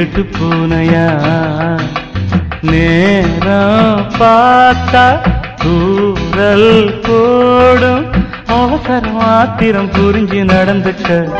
திருட்டு பூனையா? நேரம் பார்த்தா தூரல் போடும். அவசர மாத்திரம் புரிஞ்சு நடந்துக்க.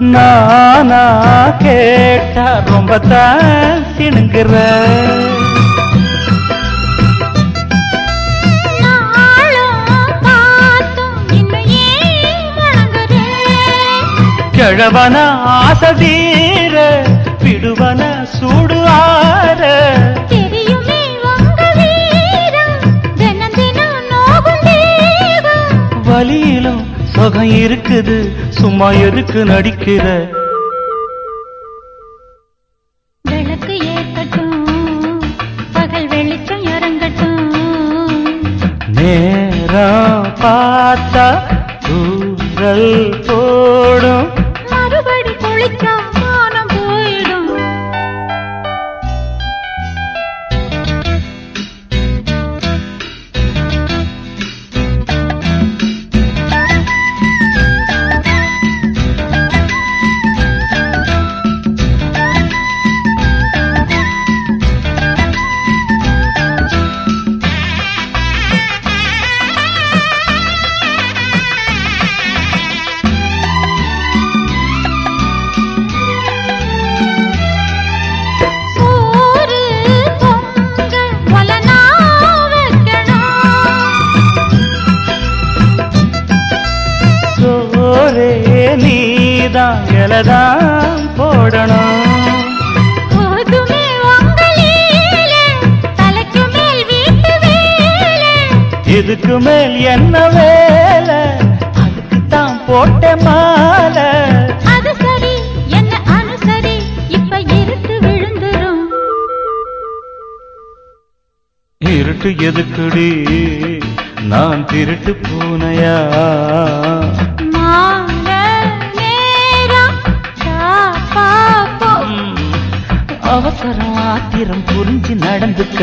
நானா கேட்டா ரொம்ப தான் சிணுங்குற கிழவன ஆசதீர விடுவன சூடு சுகம் இருக்குது சும்மா எதுக்கு நடிக்கிற விளக்கு ஏற்கட்டும், பகல் வெளிச்சம் இறங்கட்டும். நேரம் பார்த்தா தூரல் போடும் மறுபடி குளிச்சா நீதான் இலதான் போடணும். இதுக்கு மேல் என்ன வேலை? அதுக்கு தான் போட்ட மாலை. அது சரி என்ன அனுசரி இப்ப இருட்டு விழுந்துரும். இருட்டு எதுக்குடி? நான் திருட்டு பூனையா? அவசரம் ஆத்திரம் புரிஞ்சு நடந்துக்க.